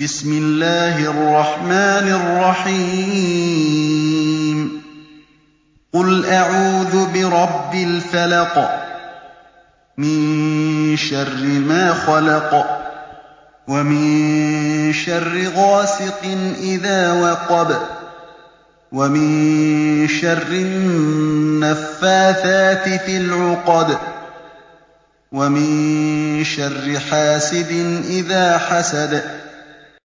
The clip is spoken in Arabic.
بِسْمِ اللَّهِ الرَّحْمَٰنِ الرَّحِيمِ. قُلْ أَعُوذُ بِرَبِّ الْفَلَقِ مِن شَرِّ مَا خَلَقَ وَمِن شَرِّ غَاسِقٍ إِذَا وَقَبَ وَمِن شَرِّ النَّفَّاثَاتِ فِي الْعُقَدِ وَمِن شَرِّ حَاسِدٍ إِذَا حَسَدَ